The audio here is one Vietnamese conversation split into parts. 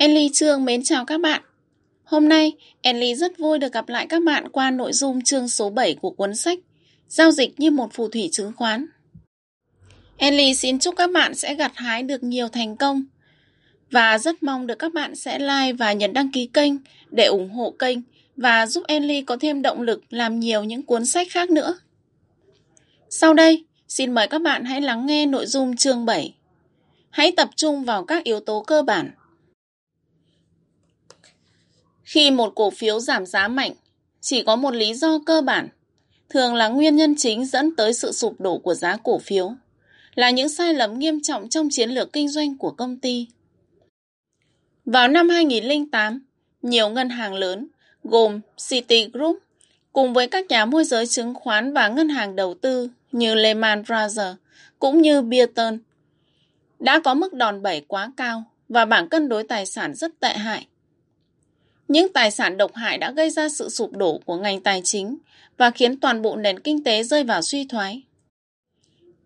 Enly Trương mến chào các bạn. Hôm nay, Enly rất vui được gặp lại các bạn qua nội dung chương số 7 của cuốn sách Giao dịch như một phù thủy chứng khoán. Enly xin chúc các bạn sẽ gặt hái được nhiều thành công và rất mong được các bạn sẽ like và nhấn đăng ký kênh để ủng hộ kênh và giúp Enly có thêm động lực làm nhiều những cuốn sách khác nữa. Sau đây, xin mời các bạn hãy lắng nghe nội dung chương 7. Hãy tập trung vào các yếu tố cơ bản khi một cổ phiếu giảm giá mạnh, chỉ có một lý do cơ bản, thường là nguyên nhân chính dẫn tới sự sụp đổ của giá cổ phiếu, là những sai lầm nghiêm trọng trong chiến lược kinh doanh của công ty. Vào năm 2008, nhiều ngân hàng lớn, gồm Citigroup, cùng với các nhà môi giới chứng khoán và ngân hàng đầu tư như Lehman Brothers, cũng như Beaton, đã có mức đòn bẩy quá cao và bảng cân đối tài sản rất tệ hại. Những tài sản độc hại đã gây ra sự sụp đổ của ngành tài chính và khiến toàn bộ nền kinh tế rơi vào suy thoái.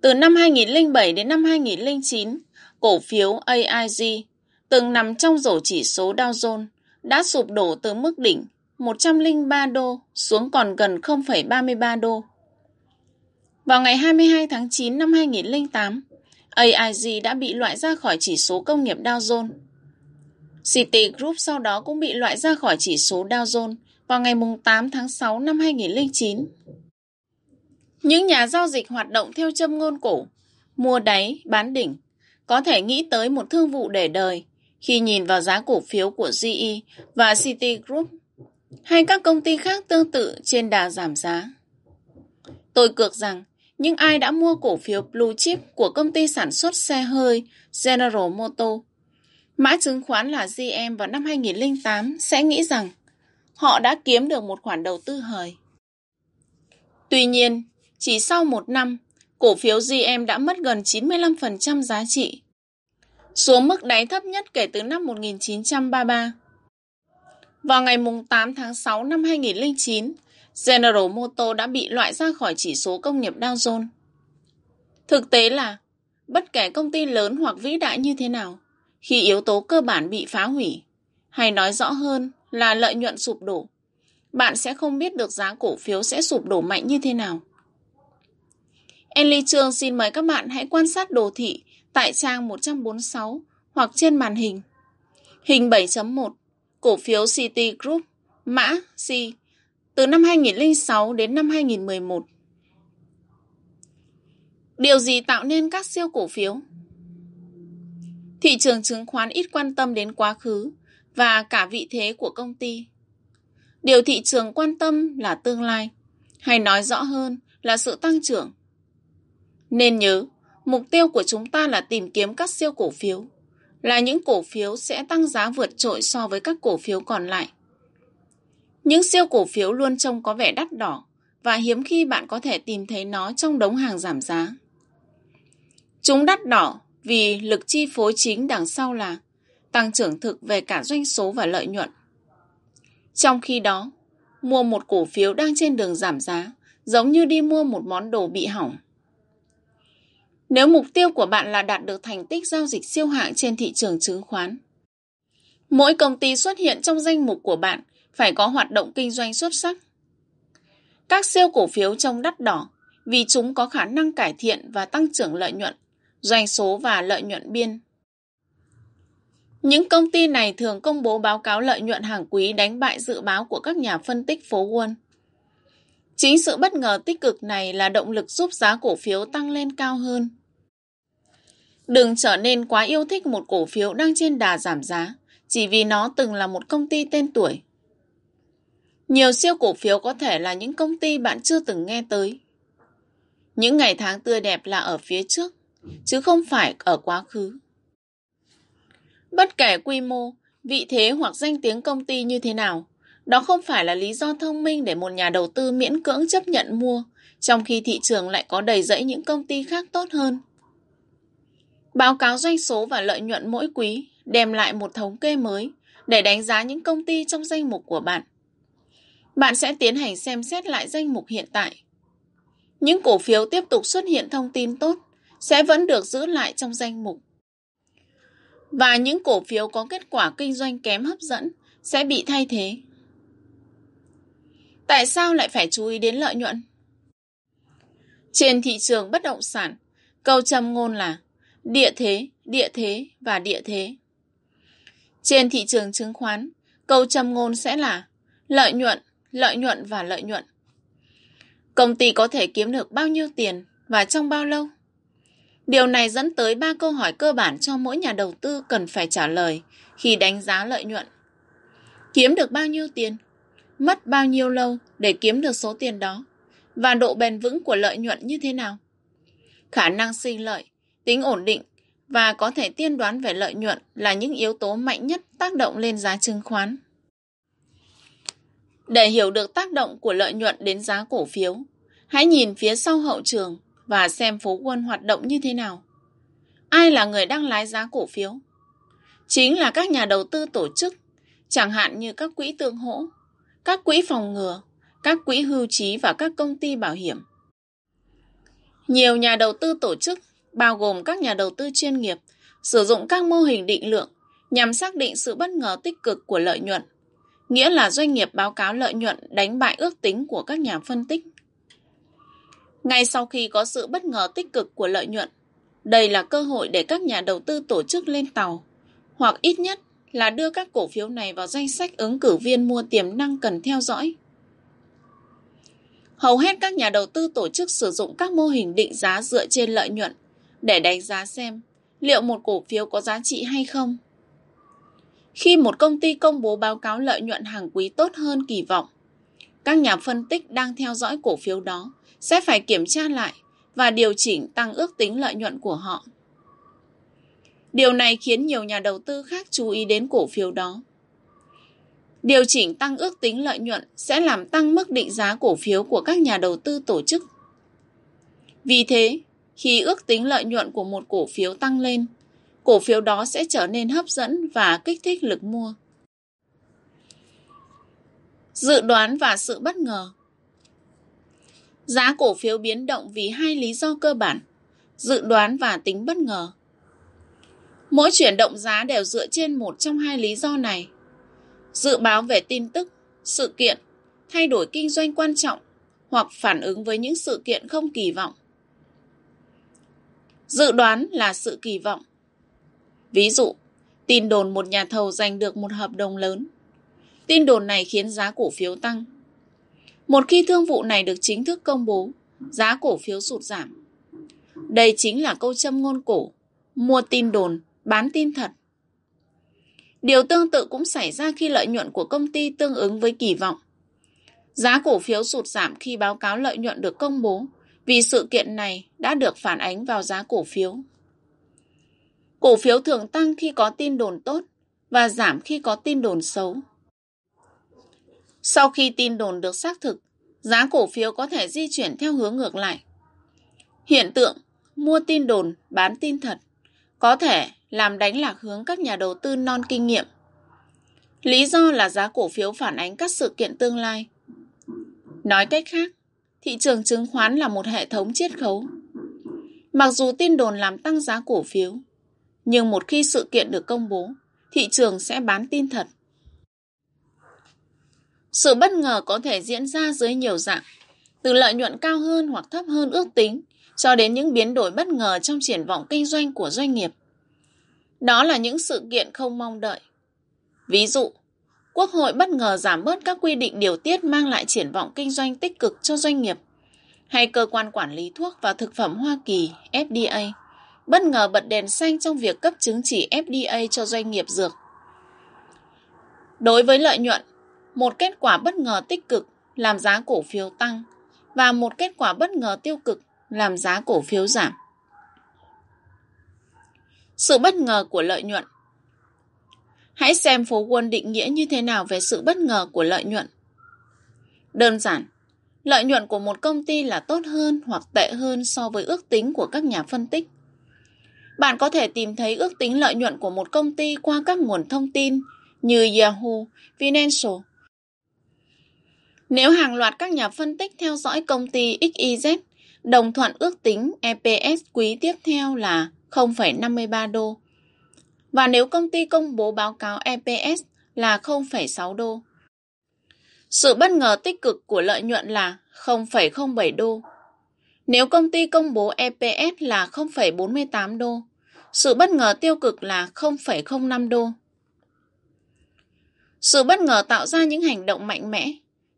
Từ năm 2007 đến năm 2009, cổ phiếu AIG từng nằm trong rổ chỉ số Dow Jones đã sụp đổ từ mức đỉnh 103 đô xuống còn gần 0,33 đô. Vào ngày 22 tháng 9 năm 2008, AIG đã bị loại ra khỏi chỉ số công nghiệp Dow Jones Citigroup sau đó cũng bị loại ra khỏi chỉ số Dow Jones vào ngày 8 tháng 6 năm 2009. Những nhà giao dịch hoạt động theo châm ngôn cổ, mua đáy, bán đỉnh, có thể nghĩ tới một thương vụ để đời khi nhìn vào giá cổ phiếu của GE và Citigroup hay các công ty khác tương tự trên đà giảm giá. Tôi cược rằng những ai đã mua cổ phiếu blue chip của công ty sản xuất xe hơi General Motors Mã chứng khoán là GM vào năm 2008 sẽ nghĩ rằng họ đã kiếm được một khoản đầu tư hời. Tuy nhiên, chỉ sau một năm, cổ phiếu GM đã mất gần 95% giá trị, xuống mức đáy thấp nhất kể từ năm 1933. Vào ngày 8 tháng 6 năm 2009, General Motors đã bị loại ra khỏi chỉ số công nghiệp Dow Jones. Thực tế là, bất kể công ty lớn hoặc vĩ đại như thế nào, khi yếu tố cơ bản bị phá hủy, hay nói rõ hơn là lợi nhuận sụp đổ, bạn sẽ không biết được giá cổ phiếu sẽ sụp đổ mạnh như thế nào. Enly Trương xin mời các bạn hãy quan sát đồ thị tại trang 146 hoặc trên màn hình. Hình 7.1, cổ phiếu City Group, mã C, từ năm 2006 đến năm 2011. Điều gì tạo nên các siêu cổ phiếu? Thị trường chứng khoán ít quan tâm đến quá khứ và cả vị thế của công ty. Điều thị trường quan tâm là tương lai, hay nói rõ hơn là sự tăng trưởng. Nên nhớ, mục tiêu của chúng ta là tìm kiếm các siêu cổ phiếu, là những cổ phiếu sẽ tăng giá vượt trội so với các cổ phiếu còn lại. Những siêu cổ phiếu luôn trông có vẻ đắt đỏ và hiếm khi bạn có thể tìm thấy nó trong đống hàng giảm giá. Chúng đắt đỏ vì lực chi phối chính đằng sau là tăng trưởng thực về cả doanh số và lợi nhuận. Trong khi đó, mua một cổ phiếu đang trên đường giảm giá giống như đi mua một món đồ bị hỏng. Nếu mục tiêu của bạn là đạt được thành tích giao dịch siêu hạng trên thị trường chứng khoán, mỗi công ty xuất hiện trong danh mục của bạn phải có hoạt động kinh doanh xuất sắc. Các siêu cổ phiếu trông đắt đỏ vì chúng có khả năng cải thiện và tăng trưởng lợi nhuận doanh số và lợi nhuận biên. Những công ty này thường công bố báo cáo lợi nhuận hàng quý đánh bại dự báo của các nhà phân tích phố Wall. Chính sự bất ngờ tích cực này là động lực giúp giá cổ phiếu tăng lên cao hơn. Đừng trở nên quá yêu thích một cổ phiếu đang trên đà giảm giá, chỉ vì nó từng là một công ty tên tuổi. Nhiều siêu cổ phiếu có thể là những công ty bạn chưa từng nghe tới. Những ngày tháng tươi đẹp là ở phía trước chứ không phải ở quá khứ. Bất kể quy mô, vị thế hoặc danh tiếng công ty như thế nào, đó không phải là lý do thông minh để một nhà đầu tư miễn cưỡng chấp nhận mua, trong khi thị trường lại có đầy rẫy những công ty khác tốt hơn. Báo cáo doanh số và lợi nhuận mỗi quý đem lại một thống kê mới để đánh giá những công ty trong danh mục của bạn. Bạn sẽ tiến hành xem xét lại danh mục hiện tại. Những cổ phiếu tiếp tục xuất hiện thông tin tốt sẽ vẫn được giữ lại trong danh mục. Và những cổ phiếu có kết quả kinh doanh kém hấp dẫn sẽ bị thay thế. Tại sao lại phải chú ý đến lợi nhuận? Trên thị trường bất động sản, câu châm ngôn là địa thế, địa thế và địa thế. Trên thị trường chứng khoán, câu châm ngôn sẽ là lợi nhuận, lợi nhuận và lợi nhuận. Công ty có thể kiếm được bao nhiêu tiền và trong bao lâu? Điều này dẫn tới ba câu hỏi cơ bản cho mỗi nhà đầu tư cần phải trả lời khi đánh giá lợi nhuận. Kiếm được bao nhiêu tiền? Mất bao nhiêu lâu để kiếm được số tiền đó? Và độ bền vững của lợi nhuận như thế nào? Khả năng sinh lợi, tính ổn định và có thể tiên đoán về lợi nhuận là những yếu tố mạnh nhất tác động lên giá chứng khoán. Để hiểu được tác động của lợi nhuận đến giá cổ phiếu, hãy nhìn phía sau hậu trường và xem phố quân hoạt động như thế nào. Ai là người đang lái giá cổ phiếu? Chính là các nhà đầu tư tổ chức, chẳng hạn như các quỹ tương hỗ, các quỹ phòng ngừa, các quỹ hưu trí và các công ty bảo hiểm. Nhiều nhà đầu tư tổ chức, bao gồm các nhà đầu tư chuyên nghiệp, sử dụng các mô hình định lượng nhằm xác định sự bất ngờ tích cực của lợi nhuận, nghĩa là doanh nghiệp báo cáo lợi nhuận đánh bại ước tính của các nhà phân tích. Ngay sau khi có sự bất ngờ tích cực của lợi nhuận, đây là cơ hội để các nhà đầu tư tổ chức lên tàu, hoặc ít nhất là đưa các cổ phiếu này vào danh sách ứng cử viên mua tiềm năng cần theo dõi. Hầu hết các nhà đầu tư tổ chức sử dụng các mô hình định giá dựa trên lợi nhuận để đánh giá xem liệu một cổ phiếu có giá trị hay không. Khi một công ty công bố báo cáo lợi nhuận hàng quý tốt hơn kỳ vọng, các nhà phân tích đang theo dõi cổ phiếu đó sẽ phải kiểm tra lại và điều chỉnh tăng ước tính lợi nhuận của họ. Điều này khiến nhiều nhà đầu tư khác chú ý đến cổ phiếu đó. Điều chỉnh tăng ước tính lợi nhuận sẽ làm tăng mức định giá cổ phiếu của các nhà đầu tư tổ chức. Vì thế, khi ước tính lợi nhuận của một cổ phiếu tăng lên, cổ phiếu đó sẽ trở nên hấp dẫn và kích thích lực mua. Dự đoán và sự bất ngờ Giá cổ phiếu biến động vì hai lý do cơ bản, dự đoán và tính bất ngờ. Mỗi chuyển động giá đều dựa trên một trong hai lý do này. Dự báo về tin tức, sự kiện, thay đổi kinh doanh quan trọng hoặc phản ứng với những sự kiện không kỳ vọng. Dự đoán là sự kỳ vọng. Ví dụ, tin đồn một nhà thầu giành được một hợp đồng lớn. Tin đồn này khiến giá cổ phiếu tăng. Một khi thương vụ này được chính thức công bố, giá cổ phiếu sụt giảm. Đây chính là câu châm ngôn cổ, mua tin đồn, bán tin thật. Điều tương tự cũng xảy ra khi lợi nhuận của công ty tương ứng với kỳ vọng. Giá cổ phiếu sụt giảm khi báo cáo lợi nhuận được công bố vì sự kiện này đã được phản ánh vào giá cổ phiếu. Cổ phiếu thường tăng khi có tin đồn tốt và giảm khi có tin đồn xấu. Sau khi tin đồn được xác thực, giá cổ phiếu có thể di chuyển theo hướng ngược lại. Hiện tượng mua tin đồn, bán tin thật có thể làm đánh lạc hướng các nhà đầu tư non kinh nghiệm. Lý do là giá cổ phiếu phản ánh các sự kiện tương lai. Nói cách khác, thị trường chứng khoán là một hệ thống chiết khấu. Mặc dù tin đồn làm tăng giá cổ phiếu, nhưng một khi sự kiện được công bố, thị trường sẽ bán tin thật. Sự bất ngờ có thể diễn ra dưới nhiều dạng, từ lợi nhuận cao hơn hoặc thấp hơn ước tính, cho đến những biến đổi bất ngờ trong triển vọng kinh doanh của doanh nghiệp. Đó là những sự kiện không mong đợi. Ví dụ, Quốc hội bất ngờ giảm bớt các quy định điều tiết mang lại triển vọng kinh doanh tích cực cho doanh nghiệp, hay cơ quan quản lý thuốc và thực phẩm Hoa Kỳ FDA bất ngờ bật đèn xanh trong việc cấp chứng chỉ FDA cho doanh nghiệp dược. Đối với lợi nhuận, một kết quả bất ngờ tích cực làm giá cổ phiếu tăng và một kết quả bất ngờ tiêu cực làm giá cổ phiếu giảm. Sự bất ngờ của lợi nhuận Hãy xem phố quân định nghĩa như thế nào về sự bất ngờ của lợi nhuận. Đơn giản, lợi nhuận của một công ty là tốt hơn hoặc tệ hơn so với ước tính của các nhà phân tích. Bạn có thể tìm thấy ước tính lợi nhuận của một công ty qua các nguồn thông tin như Yahoo, Financial. Nếu hàng loạt các nhà phân tích theo dõi công ty XYZ đồng thuận ước tính EPS quý tiếp theo là 0,53 đô, Và nếu công ty công bố báo cáo EPS là 0,6 đô, sự bất ngờ tích cực của lợi nhuận là 0,07 đô. Nếu công ty công bố EPS là 0,48 đô, sự bất ngờ tiêu cực là 0,05 đô. Sự bất ngờ tạo ra những hành động mạnh mẽ,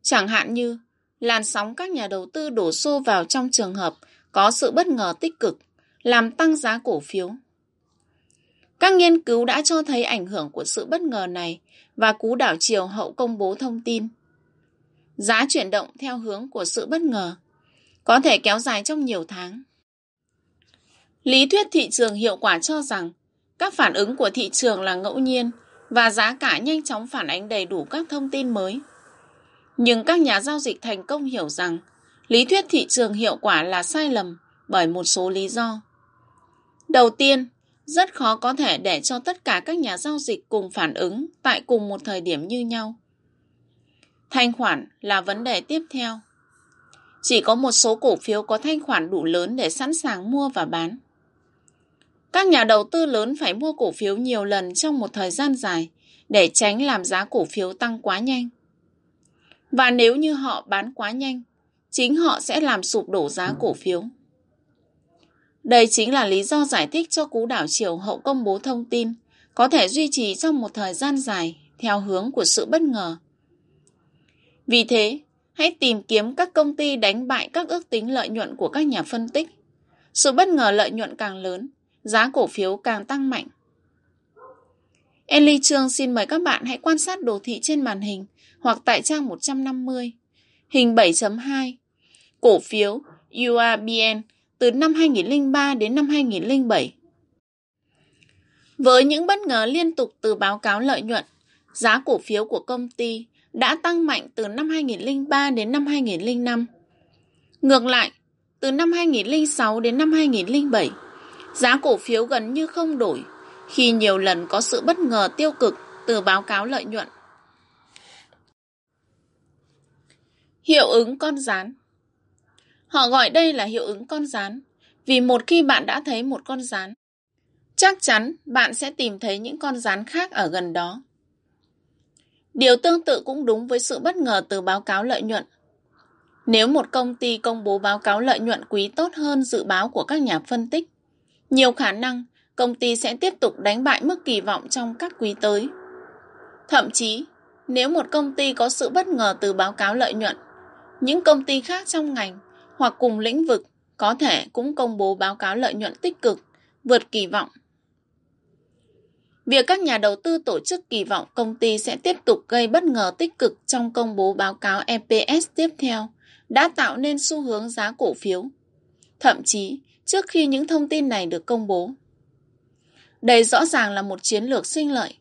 chẳng hạn như làn sóng các nhà đầu tư đổ xô vào trong trường hợp có sự bất ngờ tích cực, làm tăng giá cổ phiếu. Các nghiên cứu đã cho thấy ảnh hưởng của sự bất ngờ này và cú đảo chiều hậu công bố thông tin. Giá chuyển động theo hướng của sự bất ngờ, có thể kéo dài trong nhiều tháng. Lý thuyết thị trường hiệu quả cho rằng các phản ứng của thị trường là ngẫu nhiên và giá cả nhanh chóng phản ánh đầy đủ các thông tin mới. Nhưng các nhà giao dịch thành công hiểu rằng lý thuyết thị trường hiệu quả là sai lầm bởi một số lý do. Đầu tiên, rất khó có thể để cho tất cả các nhà giao dịch cùng phản ứng tại cùng một thời điểm như nhau. Thanh khoản là vấn đề tiếp theo. Chỉ có một số cổ phiếu có thanh khoản đủ lớn để sẵn sàng mua và bán. Các nhà đầu tư lớn phải mua cổ phiếu nhiều lần trong một thời gian dài để tránh làm giá cổ phiếu tăng quá nhanh. Và nếu như họ bán quá nhanh, chính họ sẽ làm sụp đổ giá cổ phiếu. Đây chính là lý do giải thích cho cú đảo chiều hậu công bố thông tin có thể duy trì trong một thời gian dài theo hướng của sự bất ngờ. Vì thế, hãy tìm kiếm các công ty đánh bại các ước tính lợi nhuận của các nhà phân tích. Sự bất ngờ lợi nhuận càng lớn, giá cổ phiếu càng tăng mạnh. Ellie Trương xin mời các bạn hãy quan sát đồ thị trên màn hình hoặc tại trang 150. Hình 7.2 Cổ phiếu UABN từ năm 2003 đến năm 2007. Với những bất ngờ liên tục từ báo cáo lợi nhuận, giá cổ phiếu của công ty đã tăng mạnh từ năm 2003 đến năm 2005. Ngược lại, từ năm 2006 đến năm 2007, giá cổ phiếu gần như không đổi khi nhiều lần có sự bất ngờ tiêu cực từ báo cáo lợi nhuận. Hiệu ứng con rán Họ gọi đây là hiệu ứng con rán vì một khi bạn đã thấy một con rán, chắc chắn bạn sẽ tìm thấy những con rán khác ở gần đó. Điều tương tự cũng đúng với sự bất ngờ từ báo cáo lợi nhuận. Nếu một công ty công bố báo cáo lợi nhuận quý tốt hơn dự báo của các nhà phân tích, nhiều khả năng công ty sẽ tiếp tục đánh bại mức kỳ vọng trong các quý tới. Thậm chí, nếu một công ty có sự bất ngờ từ báo cáo lợi nhuận, những công ty khác trong ngành hoặc cùng lĩnh vực có thể cũng công bố báo cáo lợi nhuận tích cực, vượt kỳ vọng. Việc các nhà đầu tư tổ chức kỳ vọng công ty sẽ tiếp tục gây bất ngờ tích cực trong công bố báo cáo EPS tiếp theo đã tạo nên xu hướng giá cổ phiếu. Thậm chí, trước khi những thông tin này được công bố. Đây rõ ràng là một chiến lược sinh lợi.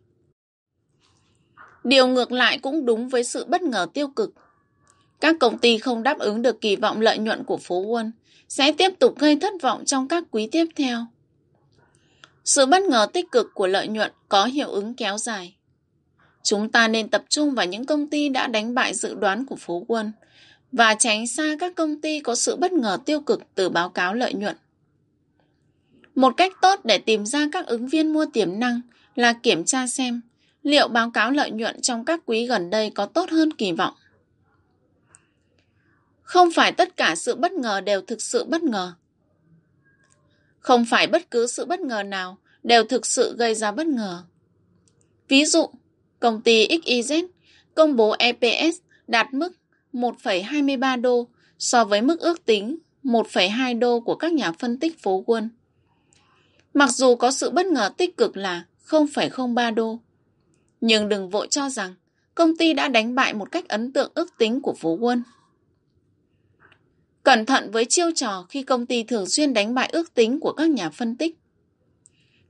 Điều ngược lại cũng đúng với sự bất ngờ tiêu cực. Các công ty không đáp ứng được kỳ vọng lợi nhuận của phố Wall sẽ tiếp tục gây thất vọng trong các quý tiếp theo. Sự bất ngờ tích cực của lợi nhuận có hiệu ứng kéo dài. Chúng ta nên tập trung vào những công ty đã đánh bại dự đoán của phố Quân và tránh xa các công ty có sự bất ngờ tiêu cực từ báo cáo lợi nhuận. Một cách tốt để tìm ra các ứng viên mua tiềm năng là kiểm tra xem liệu báo cáo lợi nhuận trong các quý gần đây có tốt hơn kỳ vọng. Không phải tất cả sự bất ngờ đều thực sự bất ngờ. Không phải bất cứ sự bất ngờ nào đều thực sự gây ra bất ngờ. Ví dụ, công ty XYZ công bố EPS đạt mức 1,23 đô so với mức ước tính 1,2 đô của các nhà phân tích phố quân. Mặc dù có sự bất ngờ tích cực là 0,03 đô, nhưng đừng vội cho rằng công ty đã đánh bại một cách ấn tượng ước tính của phố quân. Cẩn thận với chiêu trò khi công ty thường xuyên đánh bại ước tính của các nhà phân tích.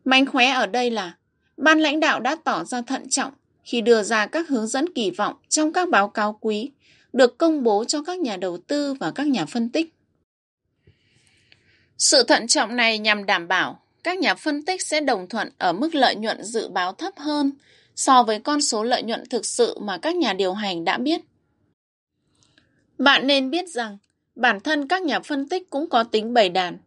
Mánh khóe ở đây là, ban lãnh đạo đã tỏ ra thận trọng khi đưa ra các hướng dẫn kỳ vọng trong các báo cáo quý, được công bố cho các nhà đầu tư và các nhà phân tích. Sự thận trọng này nhằm đảm bảo các nhà phân tích sẽ đồng thuận ở mức lợi nhuận dự báo thấp hơn so với con số lợi nhuận thực sự mà các nhà điều hành đã biết. Bạn nên biết rằng Bản thân các nhà phân tích cũng có tính bầy đàn.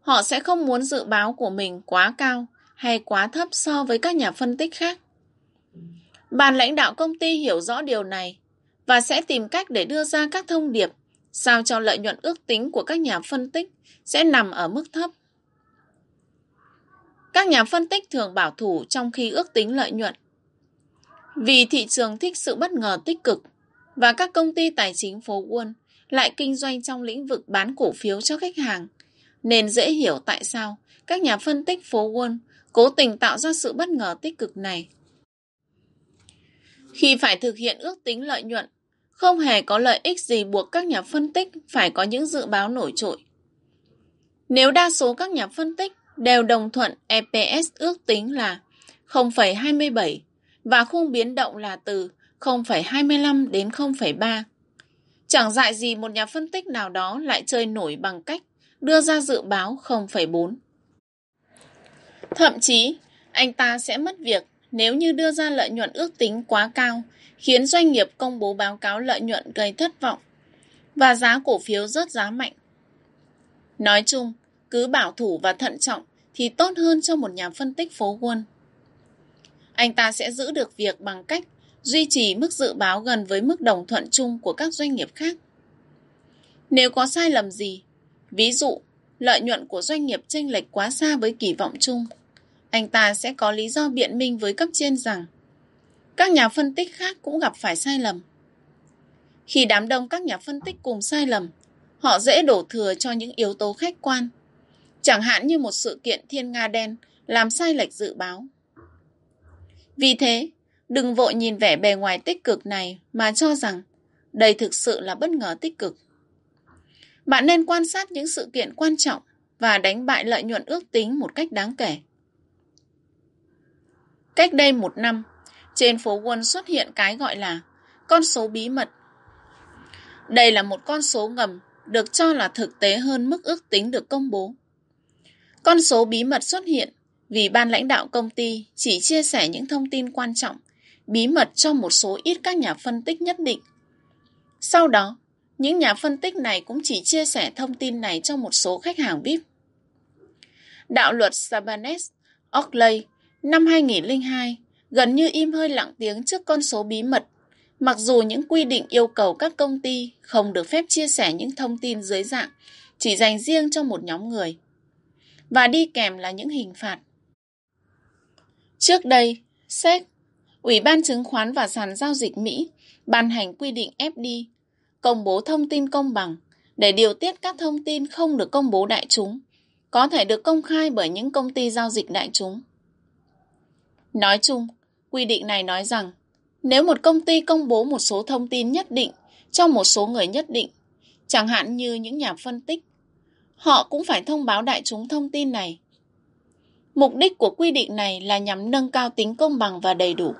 Họ sẽ không muốn dự báo của mình quá cao hay quá thấp so với các nhà phân tích khác. Ban lãnh đạo công ty hiểu rõ điều này và sẽ tìm cách để đưa ra các thông điệp sao cho lợi nhuận ước tính của các nhà phân tích sẽ nằm ở mức thấp. Các nhà phân tích thường bảo thủ trong khi ước tính lợi nhuận. Vì thị trường thích sự bất ngờ tích cực và các công ty tài chính phố Wall lại kinh doanh trong lĩnh vực bán cổ phiếu cho khách hàng, nên dễ hiểu tại sao các nhà phân tích phố Wall cố tình tạo ra sự bất ngờ tích cực này. Khi phải thực hiện ước tính lợi nhuận, không hề có lợi ích gì buộc các nhà phân tích phải có những dự báo nổi trội. Nếu đa số các nhà phân tích đều đồng thuận EPS ước tính là 0,27 và khung biến động là từ 0,25 đến 0,3. Chẳng dại gì một nhà phân tích nào đó lại chơi nổi bằng cách đưa ra dự báo 0,4. Thậm chí, anh ta sẽ mất việc nếu như đưa ra lợi nhuận ước tính quá cao, khiến doanh nghiệp công bố báo cáo lợi nhuận gây thất vọng và giá cổ phiếu rớt giá mạnh. Nói chung, cứ bảo thủ và thận trọng thì tốt hơn cho một nhà phân tích phố Wall. Anh ta sẽ giữ được việc bằng cách duy trì mức dự báo gần với mức đồng thuận chung của các doanh nghiệp khác. Nếu có sai lầm gì, ví dụ lợi nhuận của doanh nghiệp chênh lệch quá xa với kỳ vọng chung, anh ta sẽ có lý do biện minh với cấp trên rằng các nhà phân tích khác cũng gặp phải sai lầm. Khi đám đông các nhà phân tích cùng sai lầm, họ dễ đổ thừa cho những yếu tố khách quan, chẳng hạn như một sự kiện thiên nga đen làm sai lệch dự báo. Vì thế, đừng vội nhìn vẻ bề ngoài tích cực này mà cho rằng đây thực sự là bất ngờ tích cực. Bạn nên quan sát những sự kiện quan trọng và đánh bại lợi nhuận ước tính một cách đáng kể. Cách đây một năm, trên phố Wall xuất hiện cái gọi là con số bí mật. Đây là một con số ngầm được cho là thực tế hơn mức ước tính được công bố. Con số bí mật xuất hiện vì ban lãnh đạo công ty chỉ chia sẻ những thông tin quan trọng, bí mật cho một số ít các nhà phân tích nhất định. Sau đó, những nhà phân tích này cũng chỉ chia sẻ thông tin này cho một số khách hàng VIP. Đạo luật Sabanes-Oakley năm 2002 gần như im hơi lặng tiếng trước con số bí mật, mặc dù những quy định yêu cầu các công ty không được phép chia sẻ những thông tin dưới dạng chỉ dành riêng cho một nhóm người. Và đi kèm là những hình phạt. Trước đây, SEC, Ủy ban Chứng khoán và Sàn Giao dịch Mỹ, ban hành quy định FD, công bố thông tin công bằng để điều tiết các thông tin không được công bố đại chúng, có thể được công khai bởi những công ty giao dịch đại chúng. Nói chung, quy định này nói rằng nếu một công ty công bố một số thông tin nhất định cho một số người nhất định, chẳng hạn như những nhà phân tích, họ cũng phải thông báo đại chúng thông tin này. Mục đích của quy định này là nhằm nâng cao tính công bằng và đầy đủ.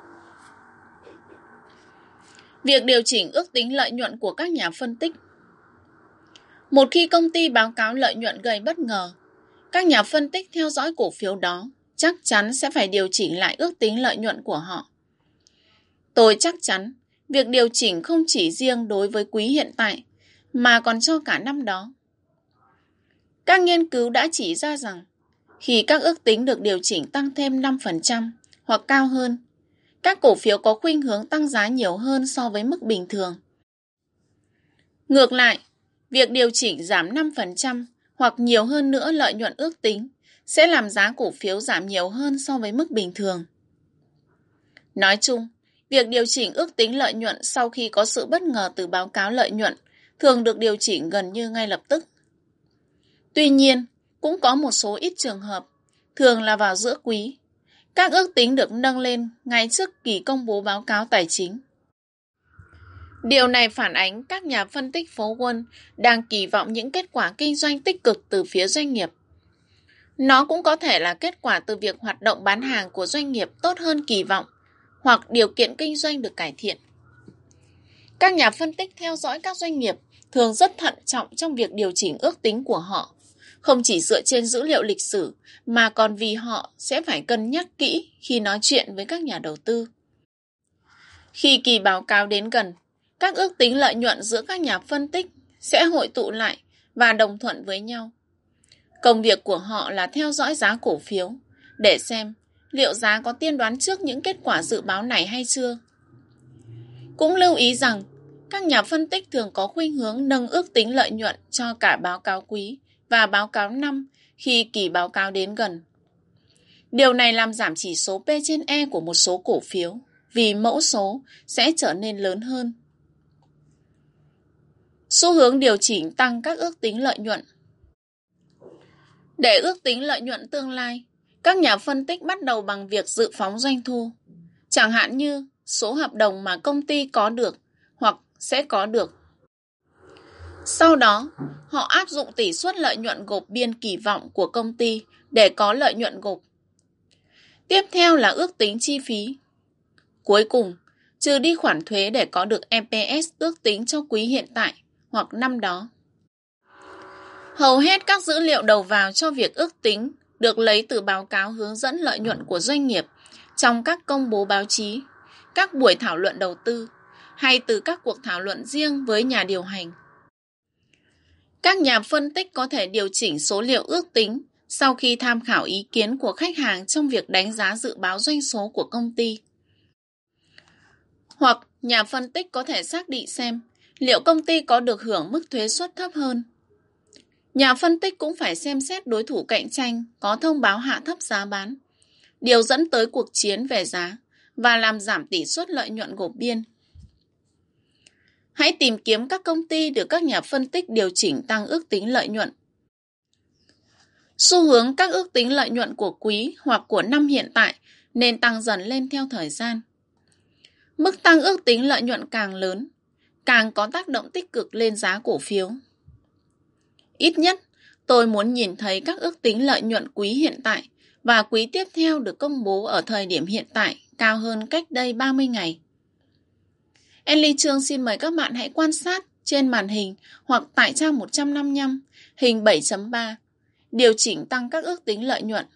Việc điều chỉnh ước tính lợi nhuận của các nhà phân tích Một khi công ty báo cáo lợi nhuận gây bất ngờ, các nhà phân tích theo dõi cổ phiếu đó chắc chắn sẽ phải điều chỉnh lại ước tính lợi nhuận của họ. Tôi chắc chắn việc điều chỉnh không chỉ riêng đối với quý hiện tại, mà còn cho cả năm đó. Các nghiên cứu đã chỉ ra rằng khi các ước tính được điều chỉnh tăng thêm 5% hoặc cao hơn, các cổ phiếu có khuynh hướng tăng giá nhiều hơn so với mức bình thường. Ngược lại, việc điều chỉnh giảm 5% hoặc nhiều hơn nữa lợi nhuận ước tính sẽ làm giá cổ phiếu giảm nhiều hơn so với mức bình thường. Nói chung, việc điều chỉnh ước tính lợi nhuận sau khi có sự bất ngờ từ báo cáo lợi nhuận thường được điều chỉnh gần như ngay lập tức. Tuy nhiên, cũng có một số ít trường hợp, thường là vào giữa quý, các ước tính được nâng lên ngay trước kỳ công bố báo cáo tài chính. Điều này phản ánh các nhà phân tích phố quân đang kỳ vọng những kết quả kinh doanh tích cực từ phía doanh nghiệp. Nó cũng có thể là kết quả từ việc hoạt động bán hàng của doanh nghiệp tốt hơn kỳ vọng hoặc điều kiện kinh doanh được cải thiện. Các nhà phân tích theo dõi các doanh nghiệp thường rất thận trọng trong việc điều chỉnh ước tính của họ, không chỉ dựa trên dữ liệu lịch sử mà còn vì họ sẽ phải cân nhắc kỹ khi nói chuyện với các nhà đầu tư. Khi kỳ báo cáo đến gần, các ước tính lợi nhuận giữa các nhà phân tích sẽ hội tụ lại và đồng thuận với nhau. Công việc của họ là theo dõi giá cổ phiếu để xem liệu giá có tiên đoán trước những kết quả dự báo này hay chưa. Cũng lưu ý rằng, các nhà phân tích thường có khuynh hướng nâng ước tính lợi nhuận cho cả báo cáo quý và báo cáo năm khi kỳ báo cáo đến gần. Điều này làm giảm chỉ số P trên E của một số cổ phiếu vì mẫu số sẽ trở nên lớn hơn. Xu hướng điều chỉnh tăng các ước tính lợi nhuận Để ước tính lợi nhuận tương lai, các nhà phân tích bắt đầu bằng việc dự phóng doanh thu, chẳng hạn như số hợp đồng mà công ty có được hoặc sẽ có được. Sau đó, họ áp dụng tỷ suất lợi nhuận gộp biên kỳ vọng của công ty để có lợi nhuận gộp. Tiếp theo là ước tính chi phí. Cuối cùng, trừ đi khoản thuế để có được EPS ước tính cho quý hiện tại hoặc năm đó. Hầu hết các dữ liệu đầu vào cho việc ước tính được lấy từ báo cáo hướng dẫn lợi nhuận của doanh nghiệp trong các công bố báo chí, các buổi thảo luận đầu tư hay từ các cuộc thảo luận riêng với nhà điều hành. Các nhà phân tích có thể điều chỉnh số liệu ước tính sau khi tham khảo ý kiến của khách hàng trong việc đánh giá dự báo doanh số của công ty. Hoặc nhà phân tích có thể xác định xem liệu công ty có được hưởng mức thuế suất thấp hơn. Nhà phân tích cũng phải xem xét đối thủ cạnh tranh có thông báo hạ thấp giá bán, điều dẫn tới cuộc chiến về giá và làm giảm tỷ suất lợi nhuận gộp biên. Hãy tìm kiếm các công ty được các nhà phân tích điều chỉnh tăng ước tính lợi nhuận. Xu hướng các ước tính lợi nhuận của quý hoặc của năm hiện tại nên tăng dần lên theo thời gian. Mức tăng ước tính lợi nhuận càng lớn, càng có tác động tích cực lên giá cổ phiếu. Ít nhất, tôi muốn nhìn thấy các ước tính lợi nhuận quý hiện tại và quý tiếp theo được công bố ở thời điểm hiện tại cao hơn cách đây 30 ngày. Ellie Trương xin mời các bạn hãy quan sát trên màn hình hoặc tại trang 155, hình 7.3, điều chỉnh tăng các ước tính lợi nhuận.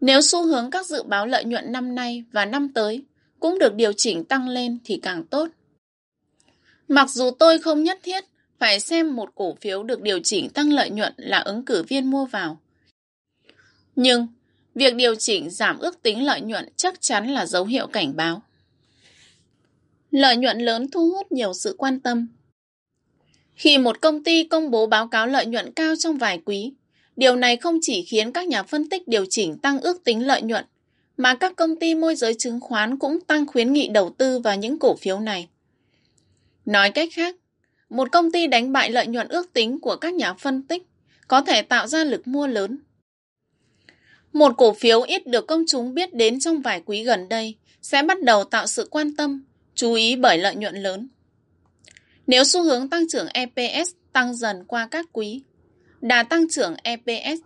Nếu xu hướng các dự báo lợi nhuận năm nay và năm tới cũng được điều chỉnh tăng lên thì càng tốt. Mặc dù tôi không nhất thiết phải xem một cổ phiếu được điều chỉnh tăng lợi nhuận là ứng cử viên mua vào. Nhưng, việc điều chỉnh giảm ước tính lợi nhuận chắc chắn là dấu hiệu cảnh báo. Lợi nhuận lớn thu hút nhiều sự quan tâm. Khi một công ty công bố báo cáo lợi nhuận cao trong vài quý, điều này không chỉ khiến các nhà phân tích điều chỉnh tăng ước tính lợi nhuận, mà các công ty môi giới chứng khoán cũng tăng khuyến nghị đầu tư vào những cổ phiếu này. Nói cách khác, một công ty đánh bại lợi nhuận ước tính của các nhà phân tích có thể tạo ra lực mua lớn. Một cổ phiếu ít được công chúng biết đến trong vài quý gần đây sẽ bắt đầu tạo sự quan tâm, chú ý bởi lợi nhuận lớn. Nếu xu hướng tăng trưởng EPS tăng dần qua các quý, đà tăng trưởng EPS,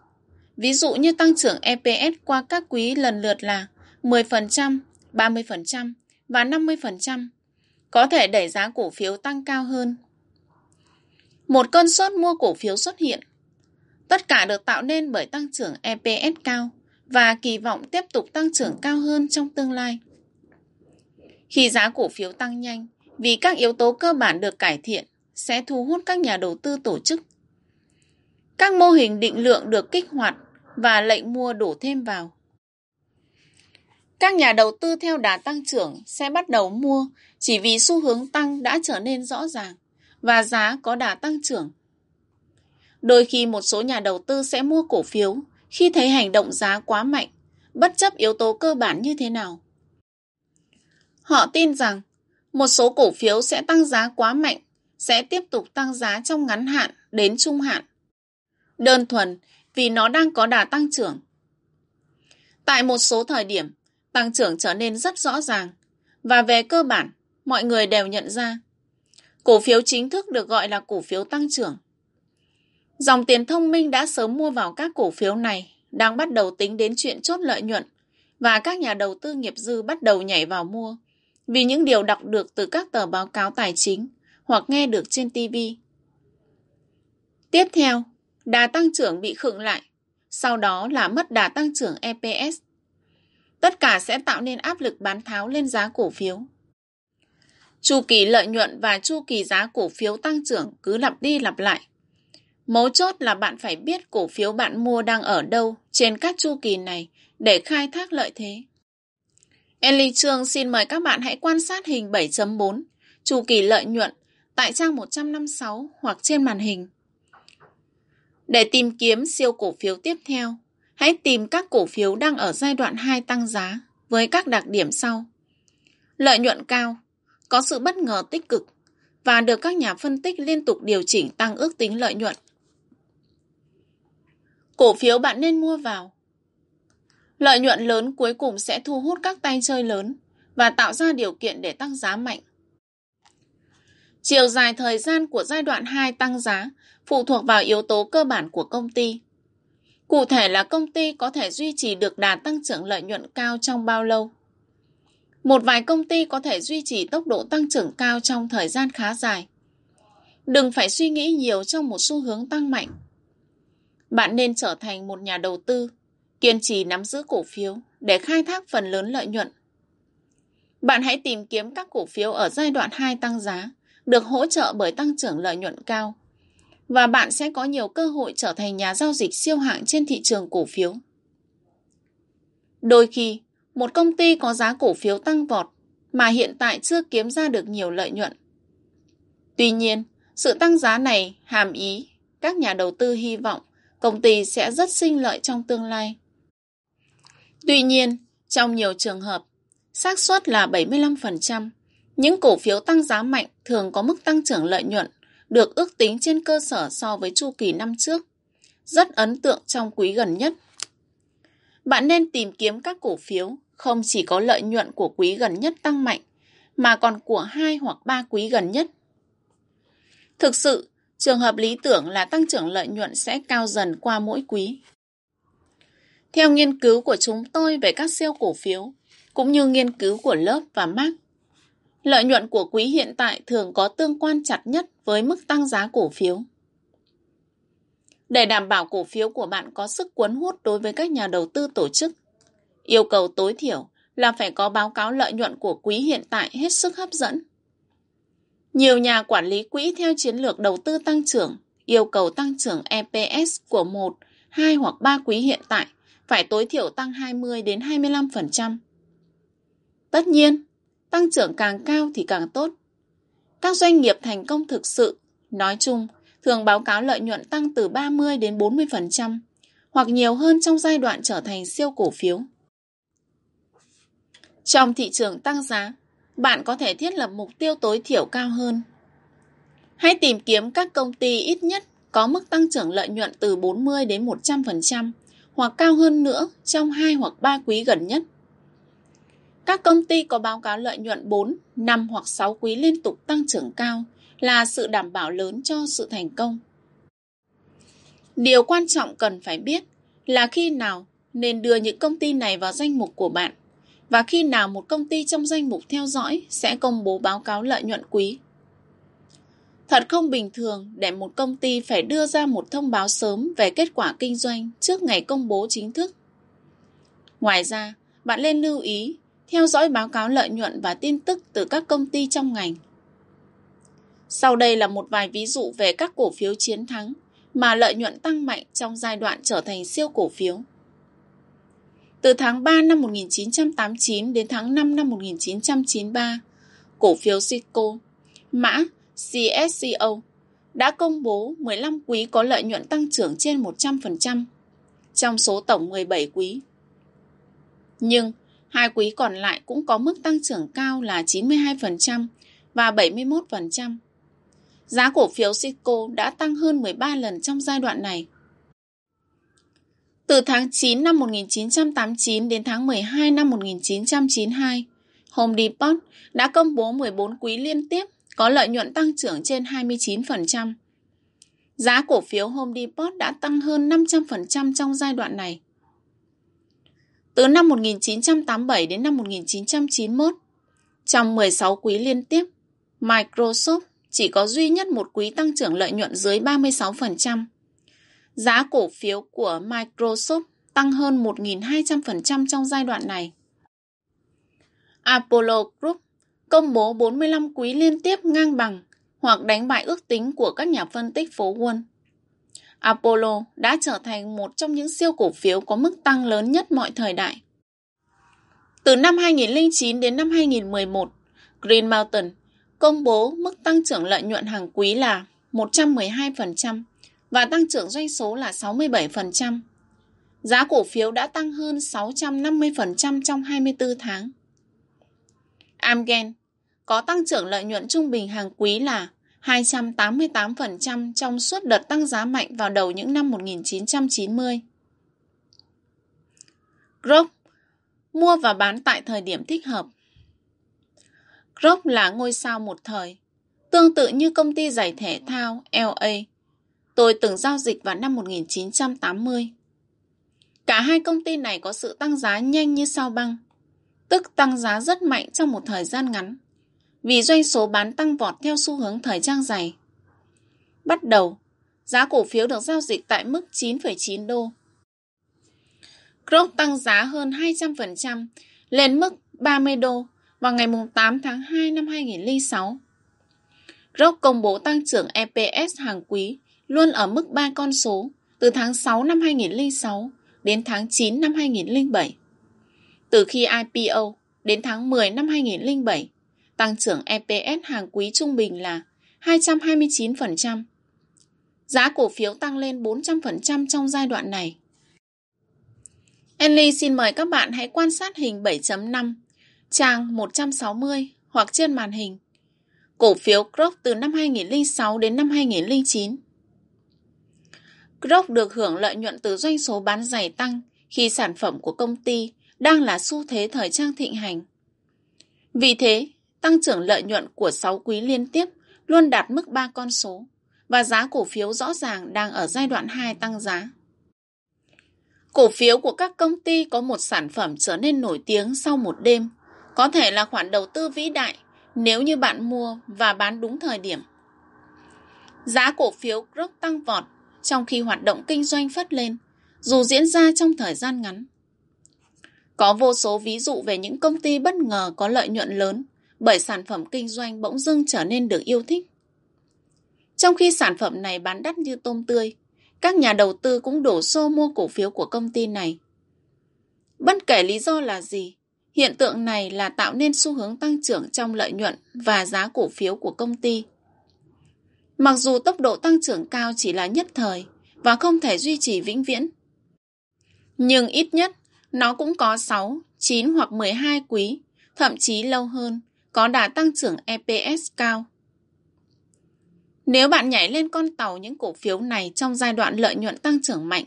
ví dụ như tăng trưởng EPS qua các quý lần lượt là 10%, 30% và 50%, có thể đẩy giá cổ phiếu tăng cao hơn. Một cơn sốt mua cổ phiếu xuất hiện. Tất cả được tạo nên bởi tăng trưởng EPS cao và kỳ vọng tiếp tục tăng trưởng cao hơn trong tương lai. Khi giá cổ phiếu tăng nhanh, vì các yếu tố cơ bản được cải thiện, sẽ thu hút các nhà đầu tư tổ chức. Các mô hình định lượng được kích hoạt và lệnh mua đổ thêm vào. Các nhà đầu tư theo đà tăng trưởng sẽ bắt đầu mua chỉ vì xu hướng tăng đã trở nên rõ ràng và giá có đà tăng trưởng. Đôi khi một số nhà đầu tư sẽ mua cổ phiếu khi thấy hành động giá quá mạnh, bất chấp yếu tố cơ bản như thế nào. Họ tin rằng một số cổ phiếu sẽ tăng giá quá mạnh, sẽ tiếp tục tăng giá trong ngắn hạn đến trung hạn. Đơn thuần vì nó đang có đà tăng trưởng. Tại một số thời điểm, tăng trưởng trở nên rất rõ ràng và về cơ bản, mọi người đều nhận ra cổ phiếu chính thức được gọi là cổ phiếu tăng trưởng. Dòng tiền thông minh đã sớm mua vào các cổ phiếu này, đang bắt đầu tính đến chuyện chốt lợi nhuận và các nhà đầu tư nghiệp dư bắt đầu nhảy vào mua vì những điều đọc được từ các tờ báo cáo tài chính hoặc nghe được trên TV. Tiếp theo, đà tăng trưởng bị khựng lại, sau đó là mất đà tăng trưởng EPS. Tất cả sẽ tạo nên áp lực bán tháo lên giá cổ phiếu. Chu kỳ lợi nhuận và chu kỳ giá cổ phiếu tăng trưởng cứ lặp đi lặp lại. Mấu chốt là bạn phải biết cổ phiếu bạn mua đang ở đâu trên các chu kỳ này để khai thác lợi thế. Ellie Trương xin mời các bạn hãy quan sát hình 7.4, chu kỳ lợi nhuận tại trang 156 hoặc trên màn hình. Để tìm kiếm siêu cổ phiếu tiếp theo, hãy tìm các cổ phiếu đang ở giai đoạn 2 tăng giá với các đặc điểm sau. Lợi nhuận cao, có sự bất ngờ tích cực và được các nhà phân tích liên tục điều chỉnh tăng ước tính lợi nhuận. Cổ phiếu bạn nên mua vào. Lợi nhuận lớn cuối cùng sẽ thu hút các tay chơi lớn và tạo ra điều kiện để tăng giá mạnh. Chiều dài thời gian của giai đoạn 2 tăng giá phụ thuộc vào yếu tố cơ bản của công ty. Cụ thể là công ty có thể duy trì được đà tăng trưởng lợi nhuận cao trong bao lâu. Một vài công ty có thể duy trì tốc độ tăng trưởng cao trong thời gian khá dài. Đừng phải suy nghĩ nhiều trong một xu hướng tăng mạnh. Bạn nên trở thành một nhà đầu tư, kiên trì nắm giữ cổ phiếu để khai thác phần lớn lợi nhuận. Bạn hãy tìm kiếm các cổ phiếu ở giai đoạn 2 tăng giá, được hỗ trợ bởi tăng trưởng lợi nhuận cao. Và bạn sẽ có nhiều cơ hội trở thành nhà giao dịch siêu hạng trên thị trường cổ phiếu. Đôi khi, một công ty có giá cổ phiếu tăng vọt mà hiện tại chưa kiếm ra được nhiều lợi nhuận. Tuy nhiên, sự tăng giá này hàm ý các nhà đầu tư hy vọng công ty sẽ rất sinh lợi trong tương lai. Tuy nhiên, trong nhiều trường hợp, xác suất là 75%, những cổ phiếu tăng giá mạnh thường có mức tăng trưởng lợi nhuận được ước tính trên cơ sở so với chu kỳ năm trước, rất ấn tượng trong quý gần nhất. Bạn nên tìm kiếm các cổ phiếu không chỉ có lợi nhuận của quý gần nhất tăng mạnh, mà còn của hai hoặc ba quý gần nhất. Thực sự, trường hợp lý tưởng là tăng trưởng lợi nhuận sẽ cao dần qua mỗi quý. Theo nghiên cứu của chúng tôi về các siêu cổ phiếu, cũng như nghiên cứu của lớp và Mark, lợi nhuận của quý hiện tại thường có tương quan chặt nhất với mức tăng giá cổ phiếu. Để đảm bảo cổ phiếu của bạn có sức cuốn hút đối với các nhà đầu tư tổ chức, Yêu cầu tối thiểu là phải có báo cáo lợi nhuận của quý hiện tại hết sức hấp dẫn. Nhiều nhà quản lý quỹ theo chiến lược đầu tư tăng trưởng yêu cầu tăng trưởng EPS của một, hai hoặc ba quý hiện tại phải tối thiểu tăng 20 đến 25%. Tất nhiên, tăng trưởng càng cao thì càng tốt. Các doanh nghiệp thành công thực sự, nói chung, thường báo cáo lợi nhuận tăng từ 30 đến 40% hoặc nhiều hơn trong giai đoạn trở thành siêu cổ phiếu. Trong thị trường tăng giá, bạn có thể thiết lập mục tiêu tối thiểu cao hơn. Hãy tìm kiếm các công ty ít nhất có mức tăng trưởng lợi nhuận từ 40 đến 100% hoặc cao hơn nữa trong 2 hoặc 3 quý gần nhất. Các công ty có báo cáo lợi nhuận 4, 5 hoặc 6 quý liên tục tăng trưởng cao là sự đảm bảo lớn cho sự thành công. Điều quan trọng cần phải biết là khi nào nên đưa những công ty này vào danh mục của bạn và khi nào một công ty trong danh mục theo dõi sẽ công bố báo cáo lợi nhuận quý. Thật không bình thường để một công ty phải đưa ra một thông báo sớm về kết quả kinh doanh trước ngày công bố chính thức. Ngoài ra, bạn nên lưu ý theo dõi báo cáo lợi nhuận và tin tức từ các công ty trong ngành. Sau đây là một vài ví dụ về các cổ phiếu chiến thắng mà lợi nhuận tăng mạnh trong giai đoạn trở thành siêu cổ phiếu. Từ tháng 3 năm 1989 đến tháng 5 năm 1993, cổ phiếu Cisco, mã CSCO, đã công bố 15 quý có lợi nhuận tăng trưởng trên 100% trong số tổng 17 quý. Nhưng, hai quý còn lại cũng có mức tăng trưởng cao là 92% và 71%. Giá cổ phiếu Cisco đã tăng hơn 13 lần trong giai đoạn này. Từ tháng 9 năm 1989 đến tháng 12 năm 1992, Home Depot đã công bố 14 quý liên tiếp có lợi nhuận tăng trưởng trên 29%. Giá cổ phiếu Home Depot đã tăng hơn 500% trong giai đoạn này. Từ năm 1987 đến năm 1991, trong 16 quý liên tiếp, Microsoft chỉ có duy nhất một quý tăng trưởng lợi nhuận dưới 36% giá cổ phiếu của Microsoft tăng hơn 1.200% trong giai đoạn này. Apollo Group công bố 45 quý liên tiếp ngang bằng hoặc đánh bại ước tính của các nhà phân tích phố Wall. Apollo đã trở thành một trong những siêu cổ phiếu có mức tăng lớn nhất mọi thời đại. Từ năm 2009 đến năm 2011, Green Mountain công bố mức tăng trưởng lợi nhuận hàng quý là 112% và tăng trưởng doanh số là 67%. Giá cổ phiếu đã tăng hơn 650% trong 24 tháng. Amgen có tăng trưởng lợi nhuận trung bình hàng quý là 288% trong suốt đợt tăng giá mạnh vào đầu những năm 1990. Grok mua và bán tại thời điểm thích hợp. Grok là ngôi sao một thời, tương tự như công ty giày thể thao LA. Tôi từng giao dịch vào năm 1980. Cả hai công ty này có sự tăng giá nhanh như sao băng, tức tăng giá rất mạnh trong một thời gian ngắn, vì doanh số bán tăng vọt theo xu hướng thời trang dày. Bắt đầu, giá cổ phiếu được giao dịch tại mức 9,9 đô. Kroc tăng giá hơn 200% lên mức 30 đô vào ngày 8 tháng 2 năm 2006. Kroc công bố tăng trưởng EPS hàng quý luôn ở mức 3 con số từ tháng 6 năm 2006 đến tháng 9 năm 2007. Từ khi IPO đến tháng 10 năm 2007, tăng trưởng EPS hàng quý trung bình là 229%. Giá cổ phiếu tăng lên 400% trong giai đoạn này. Enly xin mời các bạn hãy quan sát hình 7.5, trang 160 hoặc trên màn hình. Cổ phiếu Kroc từ năm 2006 đến năm 2009. Kroc được hưởng lợi nhuận từ doanh số bán giày tăng khi sản phẩm của công ty đang là xu thế thời trang thịnh hành. Vì thế, tăng trưởng lợi nhuận của 6 quý liên tiếp luôn đạt mức 3 con số và giá cổ phiếu rõ ràng đang ở giai đoạn 2 tăng giá. Cổ phiếu của các công ty có một sản phẩm trở nên nổi tiếng sau một đêm, có thể là khoản đầu tư vĩ đại nếu như bạn mua và bán đúng thời điểm. Giá cổ phiếu Grok tăng vọt trong khi hoạt động kinh doanh phất lên, dù diễn ra trong thời gian ngắn. Có vô số ví dụ về những công ty bất ngờ có lợi nhuận lớn bởi sản phẩm kinh doanh bỗng dưng trở nên được yêu thích. Trong khi sản phẩm này bán đắt như tôm tươi, các nhà đầu tư cũng đổ xô mua cổ phiếu của công ty này. Bất kể lý do là gì, hiện tượng này là tạo nên xu hướng tăng trưởng trong lợi nhuận và giá cổ phiếu của công ty. Mặc dù tốc độ tăng trưởng cao chỉ là nhất thời và không thể duy trì vĩnh viễn. Nhưng ít nhất, nó cũng có 6, 9 hoặc 12 quý, thậm chí lâu hơn, có đà tăng trưởng EPS cao. Nếu bạn nhảy lên con tàu những cổ phiếu này trong giai đoạn lợi nhuận tăng trưởng mạnh,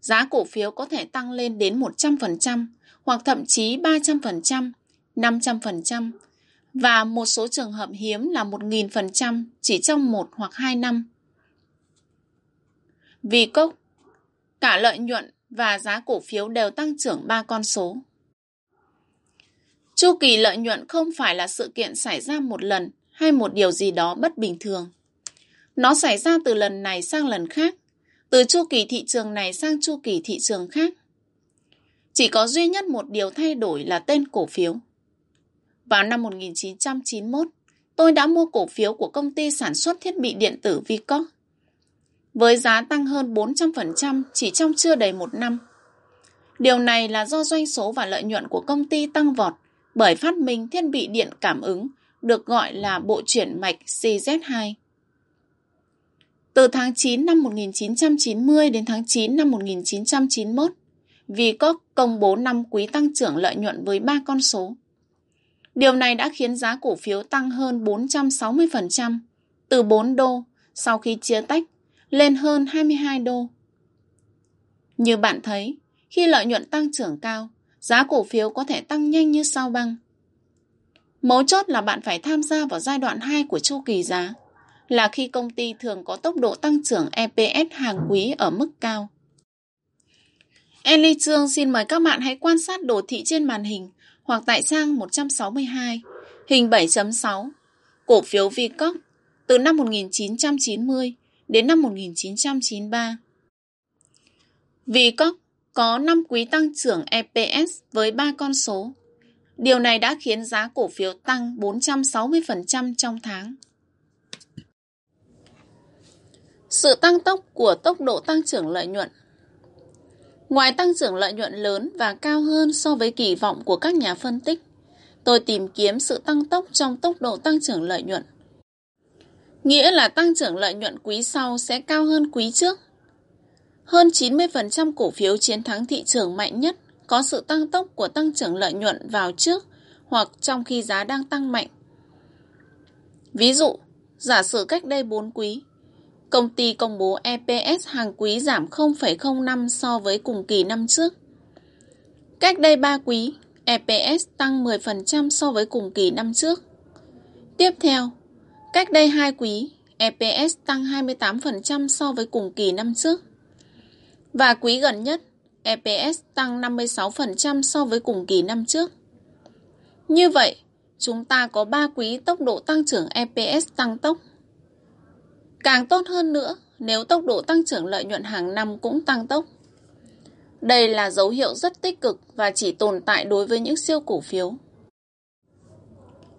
giá cổ phiếu có thể tăng lên đến 100% hoặc thậm chí 300%, 500% và một số trường hợp hiếm là 1.000% chỉ trong 1 hoặc 2 năm. Vì cốc, cả lợi nhuận và giá cổ phiếu đều tăng trưởng ba con số. Chu kỳ lợi nhuận không phải là sự kiện xảy ra một lần hay một điều gì đó bất bình thường. Nó xảy ra từ lần này sang lần khác, từ chu kỳ thị trường này sang chu kỳ thị trường khác. Chỉ có duy nhất một điều thay đổi là tên cổ phiếu. Vào năm 1991, tôi đã mua cổ phiếu của công ty sản xuất thiết bị điện tử Vicox với giá tăng hơn 400% chỉ trong chưa đầy một năm. Điều này là do doanh số và lợi nhuận của công ty tăng vọt bởi phát minh thiết bị điện cảm ứng được gọi là bộ chuyển mạch CZ2. Từ tháng 9 năm 1990 đến tháng 9 năm 1991, Vcoc công bố năm quý tăng trưởng lợi nhuận với 3 con số. Điều này đã khiến giá cổ phiếu tăng hơn 460%, từ 4 đô sau khi chia tách lên hơn 22 đô. Như bạn thấy, khi lợi nhuận tăng trưởng cao, giá cổ phiếu có thể tăng nhanh như sao băng. Mấu chốt là bạn phải tham gia vào giai đoạn 2 của chu kỳ giá là khi công ty thường có tốc độ tăng trưởng EPS hàng quý ở mức cao. Eli Trương xin mời các bạn hãy quan sát đồ thị trên màn hình hoặc tại trang 162, hình 7.6, cổ phiếu Vicoc từ năm 1990 đến năm 1993. Vicoc có 5 quý tăng trưởng EPS với 3 con số. Điều này đã khiến giá cổ phiếu tăng 460% trong tháng. Sự tăng tốc của tốc độ tăng trưởng lợi nhuận Ngoài tăng trưởng lợi nhuận lớn và cao hơn so với kỳ vọng của các nhà phân tích, tôi tìm kiếm sự tăng tốc trong tốc độ tăng trưởng lợi nhuận. Nghĩa là tăng trưởng lợi nhuận quý sau sẽ cao hơn quý trước. Hơn 90% cổ phiếu chiến thắng thị trường mạnh nhất có sự tăng tốc của tăng trưởng lợi nhuận vào trước hoặc trong khi giá đang tăng mạnh. Ví dụ, giả sử cách đây 4 quý, công ty công bố EPS hàng quý giảm 0,05 so với cùng kỳ năm trước. Cách đây 3 quý, EPS tăng 10% so với cùng kỳ năm trước. Tiếp theo, cách đây 2 quý, EPS tăng 28% so với cùng kỳ năm trước. Và quý gần nhất, EPS tăng 56% so với cùng kỳ năm trước. Như vậy, chúng ta có 3 quý tốc độ tăng trưởng EPS tăng tốc. Càng tốt hơn nữa nếu tốc độ tăng trưởng lợi nhuận hàng năm cũng tăng tốc. Đây là dấu hiệu rất tích cực và chỉ tồn tại đối với những siêu cổ phiếu.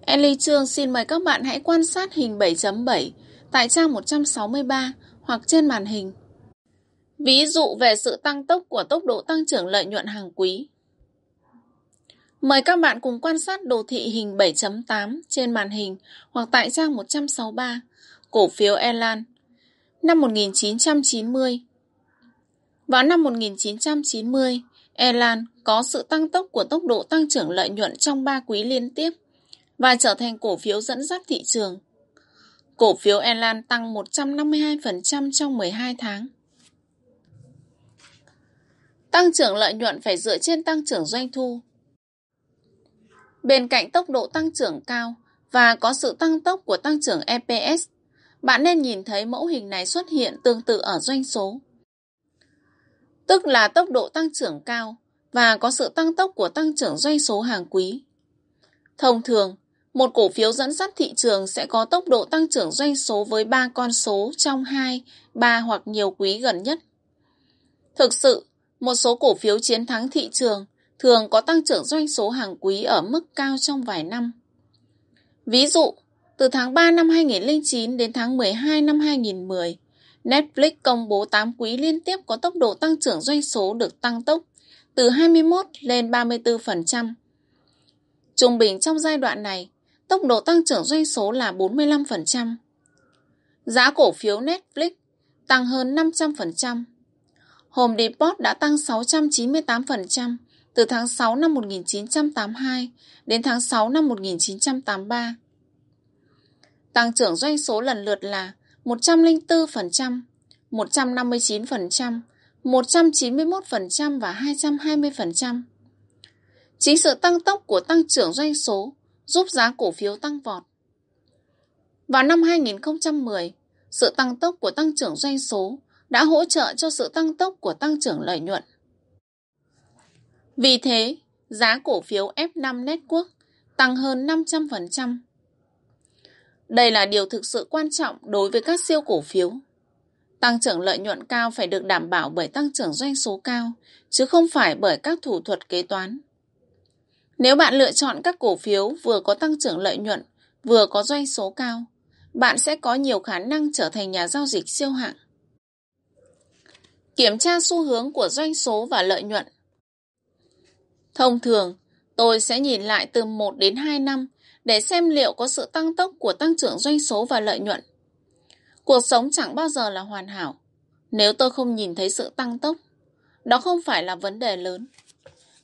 Ellie Trương xin mời các bạn hãy quan sát hình 7.7 tại trang 163 hoặc trên màn hình. Ví dụ về sự tăng tốc của tốc độ tăng trưởng lợi nhuận hàng quý. Mời các bạn cùng quan sát đồ thị hình 7.8 trên màn hình hoặc tại trang 163, cổ phiếu Elan, năm 1990. Vào năm 1990, Elan có sự tăng tốc của tốc độ tăng trưởng lợi nhuận trong 3 quý liên tiếp và trở thành cổ phiếu dẫn dắt thị trường. Cổ phiếu Elan tăng 152% trong 12 tháng. Tăng trưởng lợi nhuận phải dựa trên tăng trưởng doanh thu. Bên cạnh tốc độ tăng trưởng cao và có sự tăng tốc của tăng trưởng EPS, bạn nên nhìn thấy mẫu hình này xuất hiện tương tự ở doanh số. Tức là tốc độ tăng trưởng cao và có sự tăng tốc của tăng trưởng doanh số hàng quý. Thông thường, một cổ phiếu dẫn dắt thị trường sẽ có tốc độ tăng trưởng doanh số với 3 con số trong 2, 3 hoặc nhiều quý gần nhất. Thực sự, một số cổ phiếu chiến thắng thị trường thường có tăng trưởng doanh số hàng quý ở mức cao trong vài năm. Ví dụ, từ tháng 3 năm 2009 đến tháng 12 năm 2010, Netflix công bố 8 quý liên tiếp có tốc độ tăng trưởng doanh số được tăng tốc từ 21 lên 34%. Trung bình trong giai đoạn này, tốc độ tăng trưởng doanh số là 45%. Giá cổ phiếu Netflix tăng hơn 500%. Home Depot đã tăng 698% từ tháng 6 năm 1982 đến tháng 6 năm 1983. Tăng trưởng doanh số lần lượt là 104%, 159%, 191% và 220%. Chính sự tăng tốc của tăng trưởng doanh số giúp giá cổ phiếu tăng vọt. Vào năm 2010, sự tăng tốc của tăng trưởng doanh số đã hỗ trợ cho sự tăng tốc của tăng trưởng lợi nhuận. Vì thế, giá cổ phiếu F5 Network tăng hơn 500%. Đây là điều thực sự quan trọng đối với các siêu cổ phiếu. Tăng trưởng lợi nhuận cao phải được đảm bảo bởi tăng trưởng doanh số cao, chứ không phải bởi các thủ thuật kế toán. Nếu bạn lựa chọn các cổ phiếu vừa có tăng trưởng lợi nhuận, vừa có doanh số cao, bạn sẽ có nhiều khả năng trở thành nhà giao dịch siêu hạng. Kiểm tra xu hướng của doanh số và lợi nhuận. Thông thường, tôi sẽ nhìn lại từ 1 đến 2 năm để xem liệu có sự tăng tốc của tăng trưởng doanh số và lợi nhuận. Cuộc sống chẳng bao giờ là hoàn hảo. Nếu tôi không nhìn thấy sự tăng tốc, đó không phải là vấn đề lớn.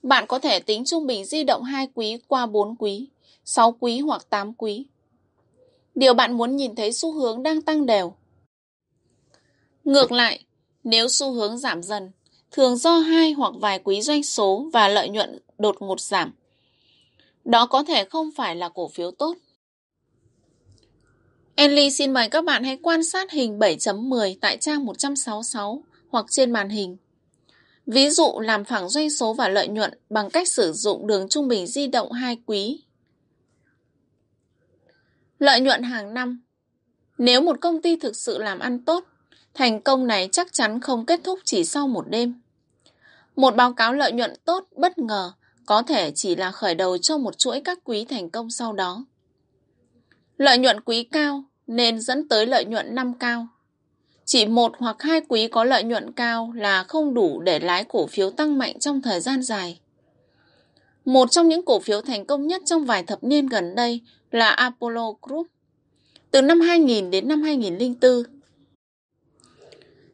Bạn có thể tính trung bình di động 2 quý qua 4 quý, 6 quý hoặc 8 quý. Điều bạn muốn nhìn thấy xu hướng đang tăng đều. Ngược lại, nếu xu hướng giảm dần, thường do hai hoặc vài quý doanh số và lợi nhuận đột ngột giảm. Đó có thể không phải là cổ phiếu tốt. Enly xin mời các bạn hãy quan sát hình 7.10 tại trang 166 hoặc trên màn hình. Ví dụ làm phẳng doanh số và lợi nhuận bằng cách sử dụng đường trung bình di động hai quý. Lợi nhuận hàng năm Nếu một công ty thực sự làm ăn tốt, thành công này chắc chắn không kết thúc chỉ sau một đêm. Một báo cáo lợi nhuận tốt bất ngờ có thể chỉ là khởi đầu cho một chuỗi các quý thành công sau đó. Lợi nhuận quý cao nên dẫn tới lợi nhuận năm cao. Chỉ một hoặc hai quý có lợi nhuận cao là không đủ để lái cổ phiếu tăng mạnh trong thời gian dài. Một trong những cổ phiếu thành công nhất trong vài thập niên gần đây là Apollo Group. Từ năm 2000 đến năm 2004,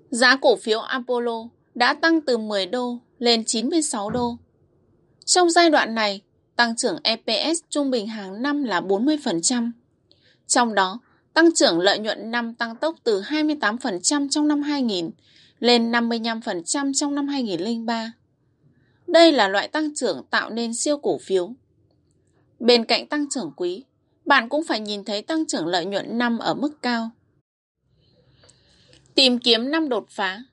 giá cổ phiếu Apollo đã tăng từ 10 đô lên 96 đô. Trong giai đoạn này, tăng trưởng EPS trung bình hàng năm là 40%. Trong đó, tăng trưởng lợi nhuận năm tăng tốc từ 28% trong năm 2000 lên 55% trong năm 2003. Đây là loại tăng trưởng tạo nên siêu cổ phiếu. Bên cạnh tăng trưởng quý, bạn cũng phải nhìn thấy tăng trưởng lợi nhuận năm ở mức cao. Tìm kiếm năm đột phá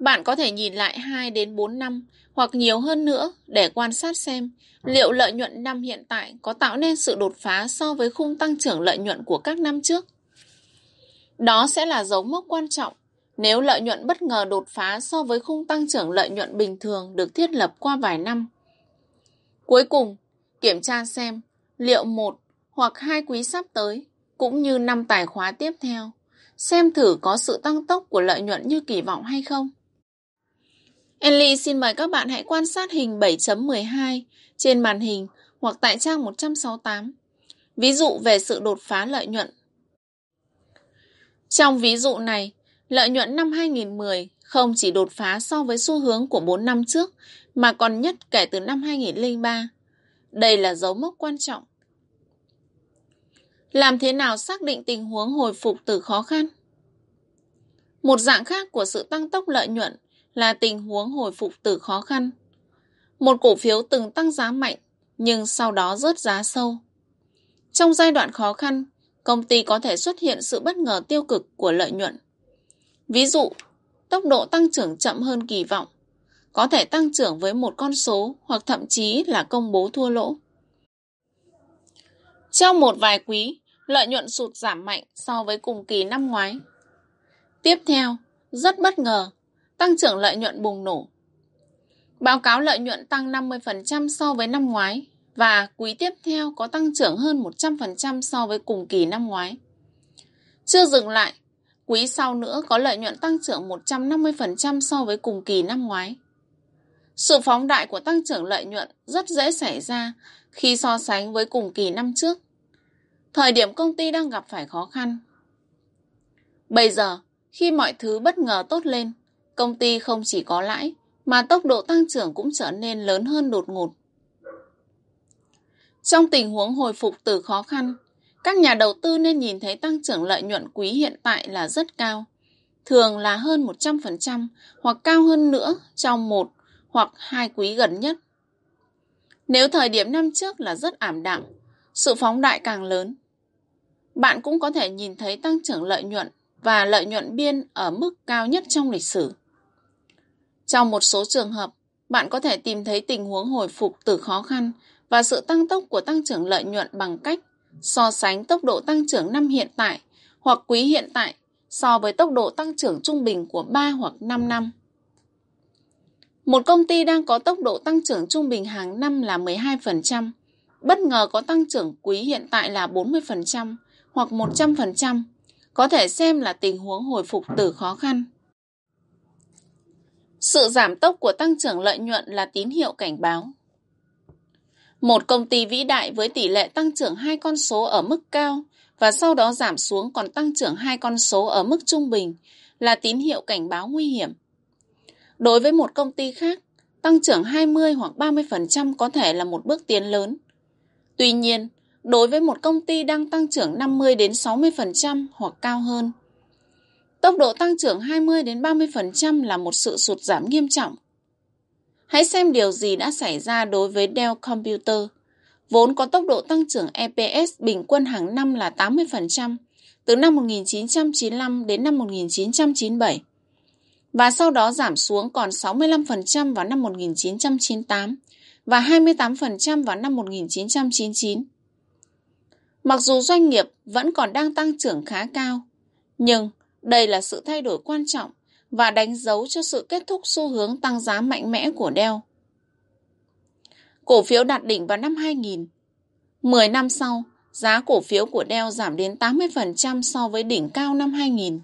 bạn có thể nhìn lại 2 đến 4 năm hoặc nhiều hơn nữa để quan sát xem liệu lợi nhuận năm hiện tại có tạo nên sự đột phá so với khung tăng trưởng lợi nhuận của các năm trước. Đó sẽ là dấu mốc quan trọng nếu lợi nhuận bất ngờ đột phá so với khung tăng trưởng lợi nhuận bình thường được thiết lập qua vài năm. Cuối cùng, kiểm tra xem liệu một hoặc hai quý sắp tới, cũng như năm tài khóa tiếp theo, xem thử có sự tăng tốc của lợi nhuận như kỳ vọng hay không. Enly xin mời các bạn hãy quan sát hình 7.12 trên màn hình hoặc tại trang 168. Ví dụ về sự đột phá lợi nhuận. Trong ví dụ này, lợi nhuận năm 2010 không chỉ đột phá so với xu hướng của 4 năm trước, mà còn nhất kể từ năm 2003. Đây là dấu mốc quan trọng. Làm thế nào xác định tình huống hồi phục từ khó khăn? Một dạng khác của sự tăng tốc lợi nhuận là tình huống hồi phục từ khó khăn. Một cổ phiếu từng tăng giá mạnh nhưng sau đó rớt giá sâu. Trong giai đoạn khó khăn, công ty có thể xuất hiện sự bất ngờ tiêu cực của lợi nhuận. Ví dụ, tốc độ tăng trưởng chậm hơn kỳ vọng, có thể tăng trưởng với một con số hoặc thậm chí là công bố thua lỗ. Trong một vài quý, lợi nhuận sụt giảm mạnh so với cùng kỳ năm ngoái. Tiếp theo, rất bất ngờ, tăng trưởng lợi nhuận bùng nổ. Báo cáo lợi nhuận tăng 50% so với năm ngoái và quý tiếp theo có tăng trưởng hơn 100% so với cùng kỳ năm ngoái. Chưa dừng lại, quý sau nữa có lợi nhuận tăng trưởng 150% so với cùng kỳ năm ngoái. Sự phóng đại của tăng trưởng lợi nhuận rất dễ xảy ra khi so sánh với cùng kỳ năm trước. Thời điểm công ty đang gặp phải khó khăn. Bây giờ, khi mọi thứ bất ngờ tốt lên, công ty không chỉ có lãi, mà tốc độ tăng trưởng cũng trở nên lớn hơn đột ngột. Trong tình huống hồi phục từ khó khăn, các nhà đầu tư nên nhìn thấy tăng trưởng lợi nhuận quý hiện tại là rất cao, thường là hơn 100% hoặc cao hơn nữa trong một hoặc hai quý gần nhất. Nếu thời điểm năm trước là rất ảm đạm, sự phóng đại càng lớn. Bạn cũng có thể nhìn thấy tăng trưởng lợi nhuận và lợi nhuận biên ở mức cao nhất trong lịch sử. Trong một số trường hợp, bạn có thể tìm thấy tình huống hồi phục từ khó khăn và sự tăng tốc của tăng trưởng lợi nhuận bằng cách so sánh tốc độ tăng trưởng năm hiện tại hoặc quý hiện tại so với tốc độ tăng trưởng trung bình của 3 hoặc 5 năm. Một công ty đang có tốc độ tăng trưởng trung bình hàng năm là 12%, bất ngờ có tăng trưởng quý hiện tại là 40% hoặc 100%, có thể xem là tình huống hồi phục từ khó khăn. Sự giảm tốc của tăng trưởng lợi nhuận là tín hiệu cảnh báo. Một công ty vĩ đại với tỷ lệ tăng trưởng hai con số ở mức cao và sau đó giảm xuống còn tăng trưởng hai con số ở mức trung bình là tín hiệu cảnh báo nguy hiểm. Đối với một công ty khác, tăng trưởng 20 hoặc 30% có thể là một bước tiến lớn. Tuy nhiên, đối với một công ty đang tăng trưởng 50 đến 60% hoặc cao hơn, tốc độ tăng trưởng 20 đến 30% là một sự sụt giảm nghiêm trọng. Hãy xem điều gì đã xảy ra đối với Dell Computer, vốn có tốc độ tăng trưởng EPS bình quân hàng năm là 80% từ năm 1995 đến năm 1997 và sau đó giảm xuống còn 65% vào năm 1998 và 28% vào năm 1999. Mặc dù doanh nghiệp vẫn còn đang tăng trưởng khá cao, nhưng đây là sự thay đổi quan trọng và đánh dấu cho sự kết thúc xu hướng tăng giá mạnh mẽ của Dell. Cổ phiếu đạt đỉnh vào năm 2000. 10 năm sau, giá cổ phiếu của Dell giảm đến 80% so với đỉnh cao năm 2000.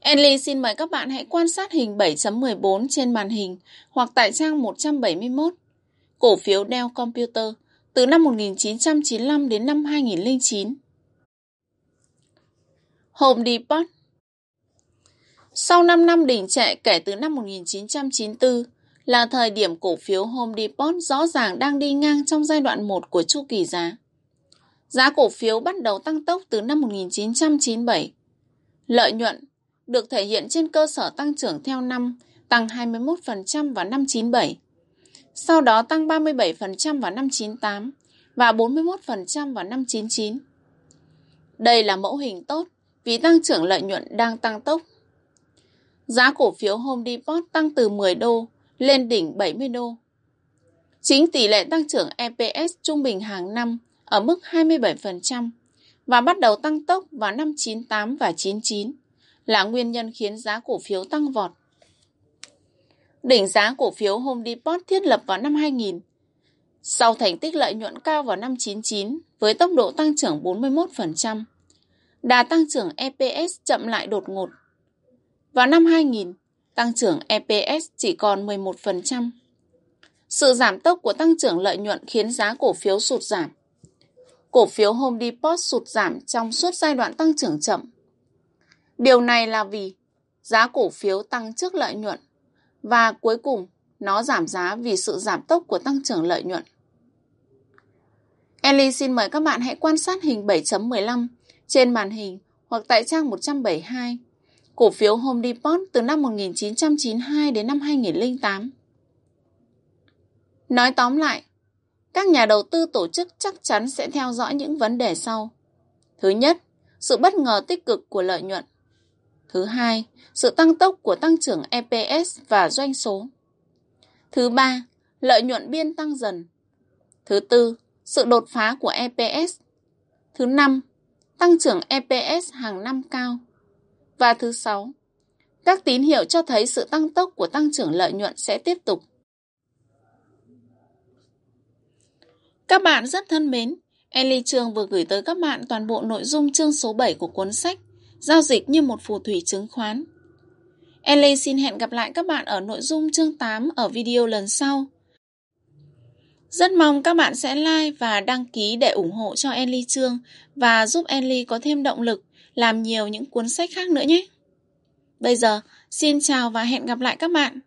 Enly xin mời các bạn hãy quan sát hình 7.14 trên màn hình hoặc tại trang 171. Cổ phiếu Dell Computer từ năm 1995 đến năm 2009. Home Depot Sau 5 năm đỉnh trệ kể từ năm 1994 là thời điểm cổ phiếu Home Depot rõ ràng đang đi ngang trong giai đoạn 1 của chu kỳ giá. Giá cổ phiếu bắt đầu tăng tốc từ năm 1997. Lợi nhuận được thể hiện trên cơ sở tăng trưởng theo năm, tăng 21% vào năm 97. Sau đó tăng 37% vào năm 98 và 41% vào năm 99. Đây là mẫu hình tốt vì tăng trưởng lợi nhuận đang tăng tốc. Giá cổ phiếu Home Depot tăng từ 10 đô lên đỉnh 70 đô. Chính tỷ lệ tăng trưởng EPS trung bình hàng năm ở mức 27% và bắt đầu tăng tốc vào năm 98 và 99 là nguyên nhân khiến giá cổ phiếu tăng vọt. Đỉnh giá cổ phiếu Home Depot thiết lập vào năm 2000. Sau thành tích lợi nhuận cao vào năm 99 với tốc độ tăng trưởng 41%, đà tăng trưởng EPS chậm lại đột ngột. Vào năm 2000, tăng trưởng EPS chỉ còn 11%. Sự giảm tốc của tăng trưởng lợi nhuận khiến giá cổ phiếu sụt giảm. Cổ phiếu Home Depot sụt giảm trong suốt giai đoạn tăng trưởng chậm. Điều này là vì giá cổ phiếu tăng trước lợi nhuận và cuối cùng nó giảm giá vì sự giảm tốc của tăng trưởng lợi nhuận. Ellie xin mời các bạn hãy quan sát hình 7.15 trên màn hình hoặc tại trang 172. Cổ phiếu Home Depot từ năm 1992 đến năm 2008. Nói tóm lại, các nhà đầu tư tổ chức chắc chắn sẽ theo dõi những vấn đề sau. Thứ nhất, sự bất ngờ tích cực của lợi nhuận. Thứ hai, sự tăng tốc của tăng trưởng EPS và doanh số. Thứ ba, lợi nhuận biên tăng dần. Thứ tư, sự đột phá của EPS. Thứ năm, tăng trưởng EPS hàng năm cao. Và thứ sáu, các tín hiệu cho thấy sự tăng tốc của tăng trưởng lợi nhuận sẽ tiếp tục. Các bạn rất thân mến, Ellie Trường vừa gửi tới các bạn toàn bộ nội dung chương số 7 của cuốn sách Giao dịch như một phù thủy chứng khoán. Ellie xin hẹn gặp lại các bạn ở nội dung chương 8 ở video lần sau. Rất mong các bạn sẽ like và đăng ký để ủng hộ cho Enly Trương và giúp Enly có thêm động lực làm nhiều những cuốn sách khác nữa nhé. Bây giờ, xin chào và hẹn gặp lại các bạn.